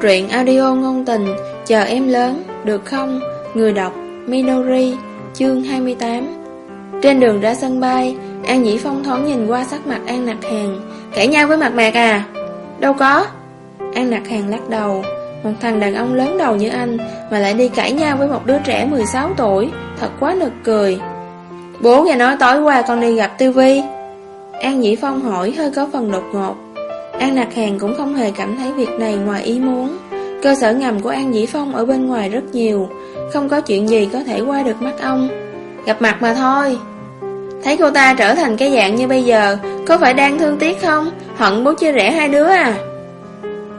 Truyện audio ngôn tình Chờ em lớn, được không? Người đọc Minori Chương 28 Trên đường ra sân bay An Nhĩ Phong thoáng nhìn qua sắc mặt An Nạc Hàng Cãi nhau với mặt mạc à? Đâu có. An Nạc Hàng lắc đầu. Một thằng đàn ông lớn đầu như anh Mà lại đi cãi nhau với một đứa trẻ 16 tuổi. Thật quá nực cười. Bố nghe nói tối qua con đi gặp Tiêu Vi. An Nhĩ Phong hỏi hơi có phần đột ngột. An Lạc Hàng cũng không hề cảm thấy việc này ngoài ý muốn. Cơ sở ngầm của An Dĩ Phong ở bên ngoài rất nhiều, Không có chuyện gì có thể qua được mắt ông. Gặp mặt mà thôi. Thấy cô ta trở thành cái dạng như bây giờ, Có phải đang thương tiếc không? Hận bố chia rẽ hai đứa à?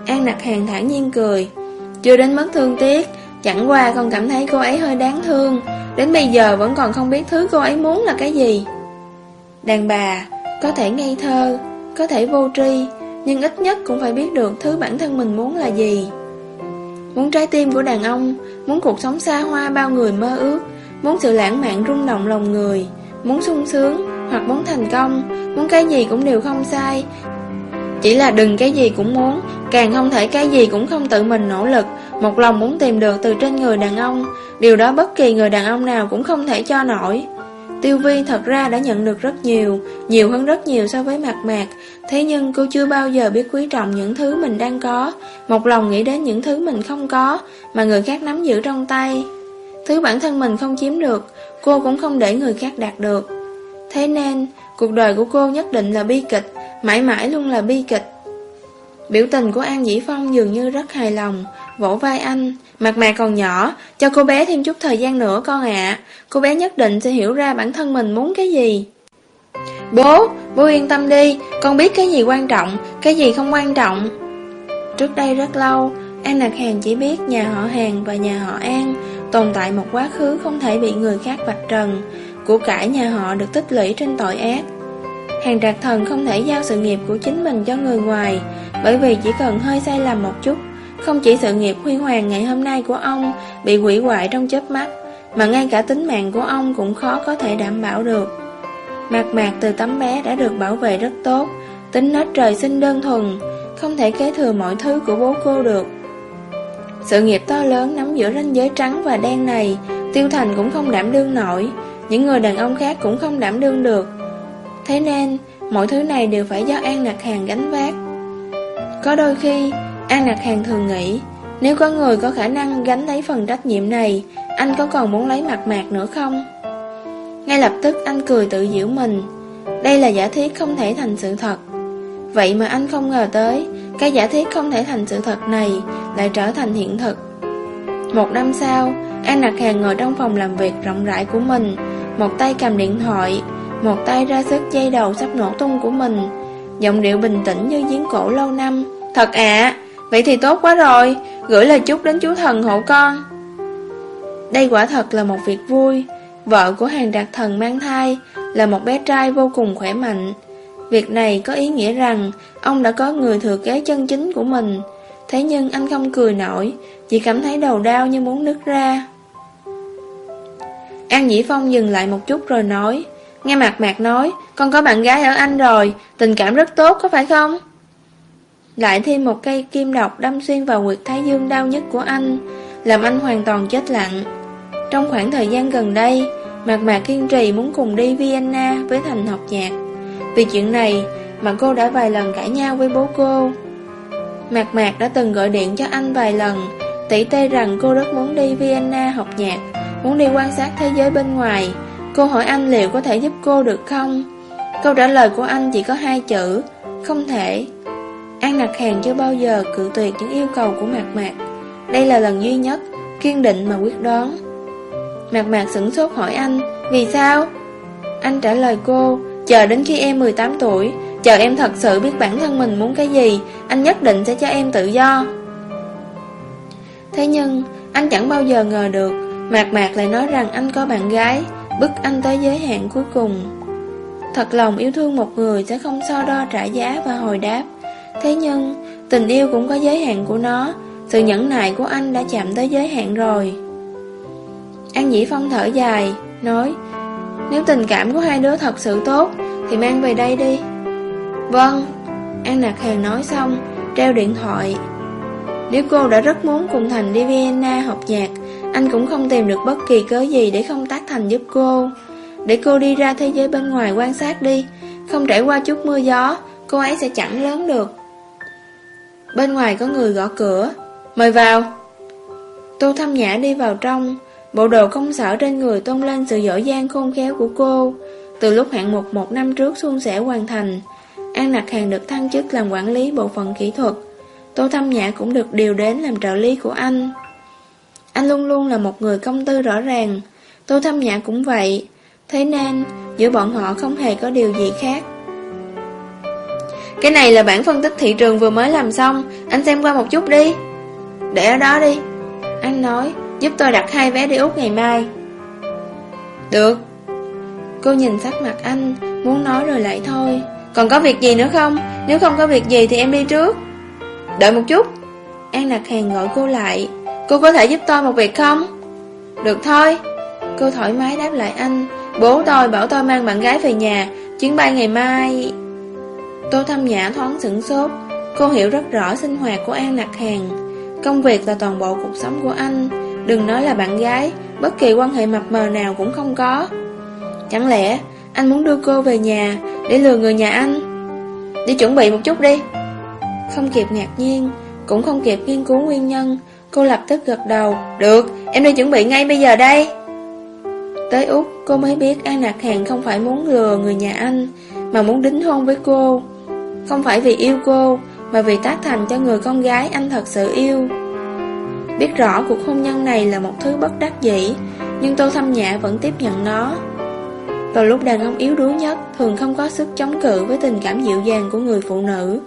An Lạc Hàng thản nhiên cười. Chưa đến mức thương tiếc, Chẳng qua con cảm thấy cô ấy hơi đáng thương. Đến bây giờ vẫn còn không biết thứ cô ấy muốn là cái gì. Đàn bà, Có thể ngây thơ, Có thể vô tri nhưng ít nhất cũng phải biết được thứ bản thân mình muốn là gì. Muốn trái tim của đàn ông, muốn cuộc sống xa hoa bao người mơ ước, muốn sự lãng mạn rung động lòng người, muốn sung sướng hoặc muốn thành công, muốn cái gì cũng đều không sai. Chỉ là đừng cái gì cũng muốn, càng không thể cái gì cũng không tự mình nỗ lực, một lòng muốn tìm được từ trên người đàn ông, điều đó bất kỳ người đàn ông nào cũng không thể cho nổi. Tiêu Vi thật ra đã nhận được rất nhiều, nhiều hơn rất nhiều so với mặt mạc, thế nhưng cô chưa bao giờ biết quý trọng những thứ mình đang có, một lòng nghĩ đến những thứ mình không có, mà người khác nắm giữ trong tay. Thứ bản thân mình không chiếm được, cô cũng không để người khác đạt được. Thế nên, cuộc đời của cô nhất định là bi kịch, mãi mãi luôn là bi kịch. Biểu tình của An Dĩ Phong dường như rất hài lòng, vỗ vai anh, Mặt mày còn nhỏ, cho cô bé thêm chút thời gian nữa con ạ. Cô bé nhất định sẽ hiểu ra bản thân mình muốn cái gì. Bố, bố yên tâm đi, con biết cái gì quan trọng, cái gì không quan trọng. Trước đây rất lâu, An Nạc Hàng chỉ biết nhà họ Hàng và nhà họ An tồn tại một quá khứ không thể bị người khác vạch trần, của cải nhà họ được tích lũy trên tội ác. Hàng trạc thần không thể giao sự nghiệp của chính mình cho người ngoài, bởi vì chỉ cần hơi sai lầm một chút không chỉ sự nghiệp huy hoàng ngày hôm nay của ông bị hủy hoại trong chớp mắt, mà ngay cả tính mạng của ông cũng khó có thể đảm bảo được. Mạc mạc từ tấm bé đã được bảo vệ rất tốt, tính nết trời sinh đơn thuần, không thể kế thừa mọi thứ của bố cô được. Sự nghiệp to lớn nắm giữa ranh giới trắng và đen này, Tiêu Thành cũng không đảm đương nổi, những người đàn ông khác cũng không đảm đương được. Thế nên, mọi thứ này đều phải do An Nạc Hàng gánh vác. Có đôi khi, An lạc Hàng thường nghĩ, nếu có người có khả năng gánh lấy phần trách nhiệm này, anh có còn muốn lấy mặt mạc nữa không? Ngay lập tức anh cười tự giễu mình. Đây là giả thiết không thể thành sự thật. Vậy mà anh không ngờ tới, cái giả thiết không thể thành sự thật này lại trở thành hiện thực. Một năm sau, An lạc Hàng ngồi trong phòng làm việc rộng rãi của mình, một tay cầm điện thoại, một tay ra sức dây đầu sắp nổ tung của mình, giọng điệu bình tĩnh như giếng cổ lâu năm. Thật ạ, Vậy thì tốt quá rồi Gửi lời chúc đến chú thần hộ con. Đây quả thật là một việc vui. Vợ của hàng đặc thần mang thai Là một bé trai vô cùng khỏe mạnh. Việc này có ý nghĩa rằng Ông đã có người thừa kế chân chính của mình. Thế nhưng anh không cười nổi Chỉ cảm thấy đầu đau như muốn nứt ra. An Dĩ Phong dừng lại một chút rồi nói Nghe mặt mạc nói, Con có bạn gái ở Anh rồi, Tình cảm rất tốt, có phải không? Lại thêm một cây kim độc đâm xuyên vào nguyệt thái dương đau nhất của anh, Làm anh hoàn toàn chết lặng. Trong khoảng thời gian gần đây, Mạc Mạc kiên trì muốn cùng đi Vienna với Thành học nhạc. Vì chuyện này mà cô đã vài lần cãi nhau với bố cô. Mạc Mạc đã từng gọi điện cho anh vài lần Tỉ tê rằng cô rất muốn đi Vienna học nhạc, Muốn đi quan sát thế giới bên ngoài. Cô hỏi anh liệu có thể giúp cô được không? Câu trả lời của anh chỉ có hai chữ, Không thể. An Nặc Hàng chưa bao giờ cự tuyệt những yêu cầu của Mạc Mạc. Đây là lần duy nhất Kiên định mà quyết đoán. Mạc Mạc sửng sốt hỏi anh, Vì sao? Anh trả lời cô, Chờ đến khi em 18 tuổi, Chờ em thật sự biết bản thân mình muốn cái gì, Anh nhất định sẽ cho em tự do. Thế nhưng, Anh chẳng bao giờ ngờ được, Mạc Mạc lại nói rằng anh có bạn gái. Bức anh tới giới hạn cuối cùng Thật lòng yêu thương một người Sẽ không so đo trả giá và hồi đáp Thế nhưng, tình yêu cũng có giới hạn của nó, sự nhẫn nại của anh đã chạm tới giới hạn rồi. An Dĩ Phong thở dài, nói, nếu tình cảm của hai đứa thật sự tốt, thì mang về đây đi. Vâng, An Nạc Hàng nói xong, treo điện thoại. Nếu cô đã rất muốn cùng Thành đi Vienna học nhạc, anh cũng không tìm được bất kỳ cớ gì để không tác Thành giúp cô. Để cô đi ra thế giới bên ngoài quan sát đi, không trải qua chút mưa gió, cô ấy sẽ chẳng lớn được. Bên ngoài có người gõ cửa, mời vào. Tô Thâm Nhã đi vào trong, bộ đồ công sở trên người tôn lên sự giỏi giang khôn khéo của cô. Từ lúc hạng mục một năm trước suôn sẽ hoàn thành, An Nặc Hàng được thăng chức làm quản lý bộ phận kỹ thuật. Tô Thâm Nhã cũng được điều đến làm trợ lý của anh. Anh luôn luôn là một người công tư rõ ràng, Tô Thâm Nhã cũng vậy. Thế nên, giữa bọn họ không hề có điều gì khác. Cái này là bản phân tích thị trường vừa mới làm xong, anh xem qua một chút đi. Để ở đó đi. Anh nói, giúp tôi đặt hai vé đi Úc ngày mai. Được. Cô nhìn sắc mặt anh, muốn nói rồi lại thôi. Còn có việc gì nữa không? Nếu không có việc gì thì em đi trước. Đợi một chút. An Lạc Hàng gọi cô lại. Cô có thể giúp tôi một việc không? Được thôi. Cô thoải mái đáp lại anh. Bố tôi bảo tôi mang bạn gái về nhà, chuyến bay ngày mai... Tô Thâm Nhã thoáng sửng sốt. Cô hiểu rất rõ sinh hoạt của An lạc Hàng Công việc là toàn bộ cuộc sống của anh. Đừng nói là bạn gái. Bất kỳ quan hệ mập mờ nào cũng không có. Chẳng lẽ Anh muốn đưa cô về nhà Để lừa người nhà anh? Đi chuẩn bị một chút đi. Không kịp ngạc nhiên Cũng không kịp nghiên cứu nguyên nhân Cô lập tức gật đầu. Được, em đi chuẩn bị ngay bây giờ đây. Tới Úc cô mới biết An Nạc Hàng không phải muốn lừa người nhà anh Mà muốn đính hôn với cô. Không phải vì yêu cô Mà vì tác thành cho người con gái anh thật sự yêu. Biết rõ cuộc hôn nhân này là một thứ bất đắc dĩ Nhưng Tô Thâm Nhã vẫn tiếp nhận nó. Vào lúc đàn ông yếu đuối nhất Thường không có sức chống cự với tình cảm dịu dàng của người phụ nữ.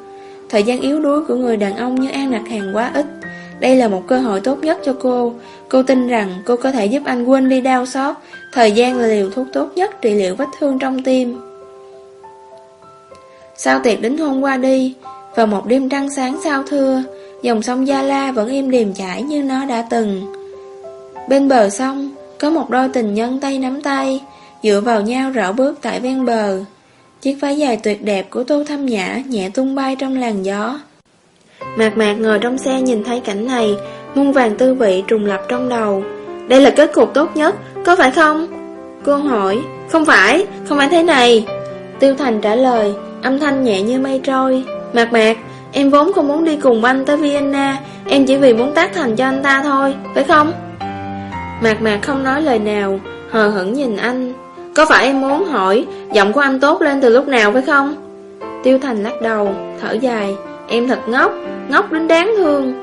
Thời gian yếu đuối của người đàn ông như An Nạc Hàng quá ít. Đây là một cơ hội tốt nhất cho cô. Cô tin rằng cô có thể giúp anh quên đi đau xót, Thời gian là liều thuốc tốt nhất trị liệu vết thương trong tim. Sau tiệc đến hôm qua đi, Vào một đêm trăng sáng sao thưa Dòng sông Gia La vẫn im điềm chảy như nó đã từng. Bên bờ sông, Có một đôi tình nhân tay nắm tay, Dựa vào nhau rảo bước tại ven bờ. Chiếc váy dài tuyệt đẹp của Tô Thâm Nhã Nhẹ tung bay trong làn gió. Mạc mạc ngồi trong xe nhìn thấy cảnh này Muôn vàng tư vị trùng lập trong đầu. Đây là kết cục tốt nhất Có phải không? Cô hỏi. Không phải, không phải thế này. Tiêu Thành trả lời Âm thanh nhẹ như mây trôi. Mạc mạc Em vốn không muốn đi cùng anh tới Vienna Em chỉ vì muốn tác thành cho anh ta thôi Phải không? Mạc mạc không nói lời nào Hờ hững nhìn anh. Có phải em muốn hỏi Giọng của anh tốt lên từ lúc nào phải không? Tiêu Thành lắc đầu Thở dài. Em thật ngốc Ngốc đến đáng thương.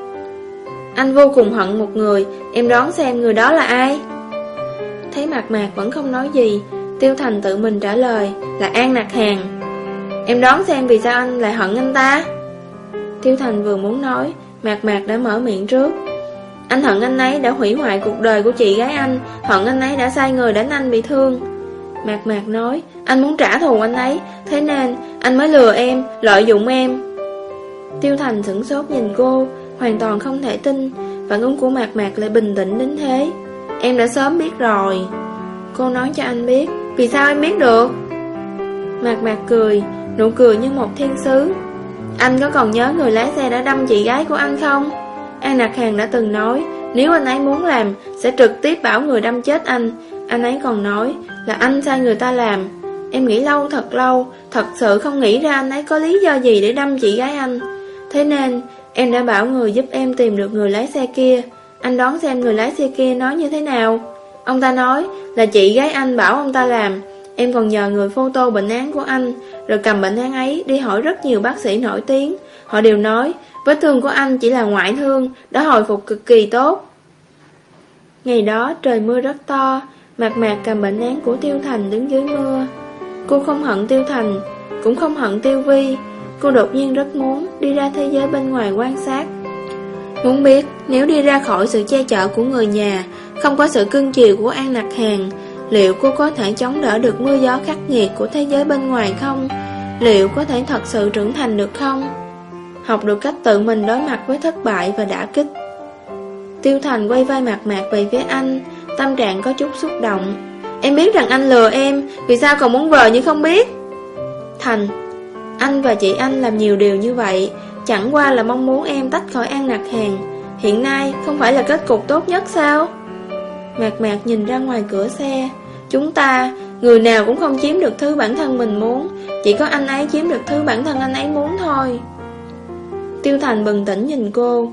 Anh vô cùng hận một người, Em đoán xem người đó là ai. Thấy mạc mạc vẫn không nói gì, Tiêu Thành tự mình trả lời Là An Nạc Hàng. Em đoán xem vì sao anh lại hận anh ta. Tiêu Thành vừa muốn nói, Mạc Mạc đã mở miệng trước. Anh hận anh ấy đã hủy hoại cuộc đời của chị gái anh, Hận anh ấy đã sai người đánh anh bị thương. Mạc Mạc nói, Anh muốn trả thù anh ấy, Thế nên anh mới lừa em, Lợi dụng em. Tiêu Thành sửng sốt nhìn cô, Hoàn toàn không thể tin, Phản ứng của Mạc Mạc lại bình tĩnh đến thế. Em đã sớm biết rồi. Cô nói cho anh biết, Vì sao em biết được? Mạc Mạc cười, Nụ cười như một thiên sứ. Anh có còn nhớ người lái xe đã đâm chị gái của anh không? An Nạc Hàng đã từng nói, Nếu anh ấy muốn làm, Sẽ trực tiếp bảo người đâm chết anh. Anh ấy còn nói là anh sai người ta làm. Em nghĩ lâu, thật lâu, Thật sự không nghĩ ra anh ấy có lý do gì Để đâm chị gái anh. Thế nên, em đã bảo người giúp em tìm được người lái xe kia. Anh đoán xem người lái xe kia nói như thế nào. Ông ta nói là chị gái anh bảo ông ta làm. Em còn nhờ người photo bệnh án của anh, Rồi cầm bệnh án ấy đi hỏi rất nhiều bác sĩ nổi tiếng. Họ đều nói, Vết thương của anh chỉ là ngoại thương, Đã hồi phục cực kỳ tốt. Ngày đó trời mưa rất to, Mạc mạc cầm bệnh án của Tiêu Thành đứng dưới mưa. Cô không hận Tiêu Thành, Cũng không hận Tiêu Vi. Cô đột nhiên rất muốn đi ra thế giới bên ngoài quan sát Muốn biết, nếu đi ra khỏi sự che chở của người nhà, Không có sự cưng chiều của An Nặc Hàng, Liệu cô có thể chống đỡ được mưa gió khắc nghiệt của thế giới bên ngoài không? Liệu có thể thật sự trưởng thành được không? Học được cách tự mình đối mặt với thất bại và đả kích Tiêu Thành quay vai mặt mạc về phía anh, Tâm trạng có chút xúc động Em biết rằng anh lừa em, Vì sao còn muốn vờ nhưng không biết Thành anh và chị anh làm nhiều điều như vậy. Chẳng qua là mong muốn em tách khỏi An Nặc Hàng. Hiện nay không phải là kết cục tốt nhất sao? Mạc mạc nhìn ra ngoài cửa xe. Chúng ta, Người nào cũng không chiếm được thứ bản thân mình muốn. Chỉ có anh ấy chiếm được thứ bản thân anh ấy muốn thôi. Tiêu Thành bừng tỉnh nhìn cô.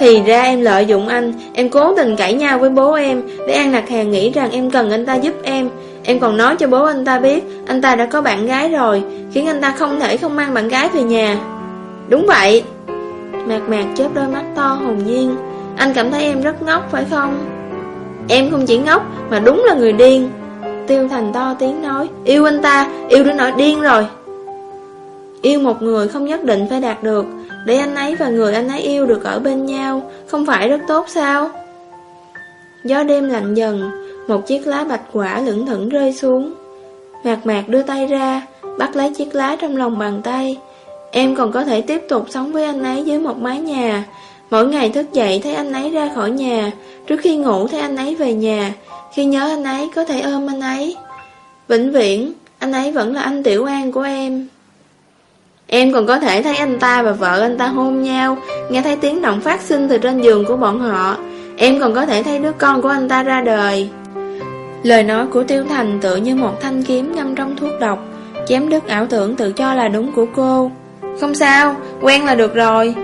Thì ra em lợi dụng anh. Em cố tình cãi nhau với bố em Để An Nặc Hàng nghĩ rằng em cần anh ta giúp em. Em còn nói cho bố anh ta biết Anh ta đã có bạn gái rồi Khiến anh ta không thể không mang bạn gái về nhà. Đúng vậy. Mạc mạc chớp đôi mắt to hồn nhiên. Anh cảm thấy em rất ngốc phải không? Em không chỉ ngốc Mà đúng là người điên. Tiêu Thành to tiếng nói Yêu anh ta, yêu đến nỗi điên rồi. Yêu một người không nhất định phải đạt được Để anh ấy và người anh ấy yêu được ở bên nhau Không phải rất tốt sao? Gió đêm lạnh dần một chiếc lá bạch quả lững thững rơi xuống. Mạc mạc đưa tay ra, Bắt lấy chiếc lá trong lòng bàn tay. Em còn có thể tiếp tục sống với anh ấy dưới một mái nhà. Mỗi ngày thức dậy thấy anh ấy ra khỏi nhà. Trước khi ngủ thấy anh ấy về nhà. Khi nhớ anh ấy có thể ôm anh ấy. Vĩnh viễn, Anh ấy vẫn là anh Tiểu An của em. Em còn có thể thấy anh ta và vợ anh ta hôn nhau. Nghe thấy tiếng động phát sinh từ trên giường của bọn họ. Em còn có thể thấy đứa con của anh ta ra đời. Lời nói của Tiêu Thành tựa như một thanh kiếm ngâm trong thuốc độc Chém đứt ảo tưởng tự cho là đúng của cô. Không sao, quen là được rồi.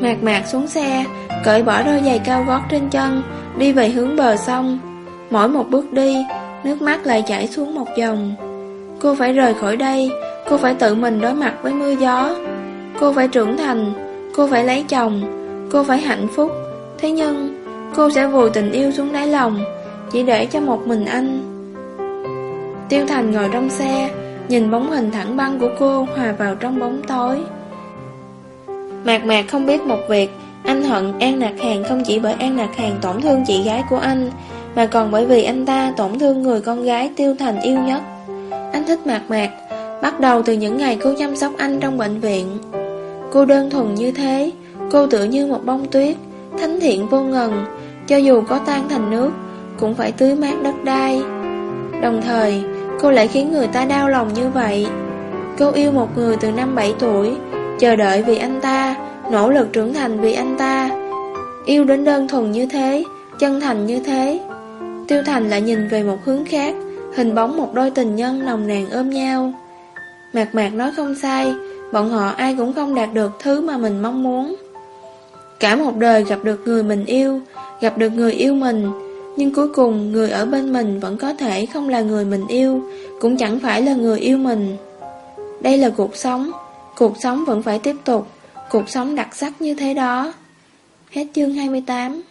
Mạc mạc xuống xe Cởi bỏ đôi giày cao gót trên chân Đi về hướng bờ sông. Mỗi một bước đi Nước mắt lại chảy xuống một dòng. Cô phải rời khỏi đây Cô phải tự mình đối mặt với mưa gió. Cô phải trưởng thành Cô phải lấy chồng Cô phải hạnh phúc. Thế nhưng Cô sẽ vùi tình yêu xuống đáy lòng chỉ để cho một mình anh. Tiêu Thành ngồi trong xe, Nhìn bóng hình thẳng băng của cô Hòa vào trong bóng tối. Mạc Mạc không biết một việc, Anh hận An Nạc Hàng không chỉ bởi An Nạc Hàng tổn thương chị gái của anh, Mà còn bởi vì anh ta tổn thương người con gái Tiêu Thành yêu nhất. Anh thích Mạc Mạc, Bắt đầu từ những ngày cô chăm sóc anh trong bệnh viện. Cô đơn thuần như thế, Cô tựa như một bông tuyết, Thánh thiện vô ngần, Cho dù có tan thành nước cũng phải tưới mát đất đai. Đồng thời, Cô lại khiến người ta đau lòng như vậy. Cô yêu một người từ năm 7 tuổi, Chờ đợi vì anh ta, Nỗ lực trưởng thành vì anh ta. Yêu đến đơn thuần như thế, Chân thành như thế. Tiêu Thành lại nhìn về một hướng khác, Hình bóng một đôi tình nhân nồng nàn ôm nhau. Mạc Mạc nói không sai, Bọn họ ai cũng không đạt được thứ mà mình mong muốn. Cả một đời gặp được người mình yêu, Gặp được người yêu mình nhưng cuối cùng, người ở bên mình vẫn có thể không là người mình yêu, Cũng chẳng phải là người yêu mình. Đây là cuộc sống. Cuộc sống vẫn phải tiếp tục. Cuộc sống đặc sắc như thế đó. Hết chương 28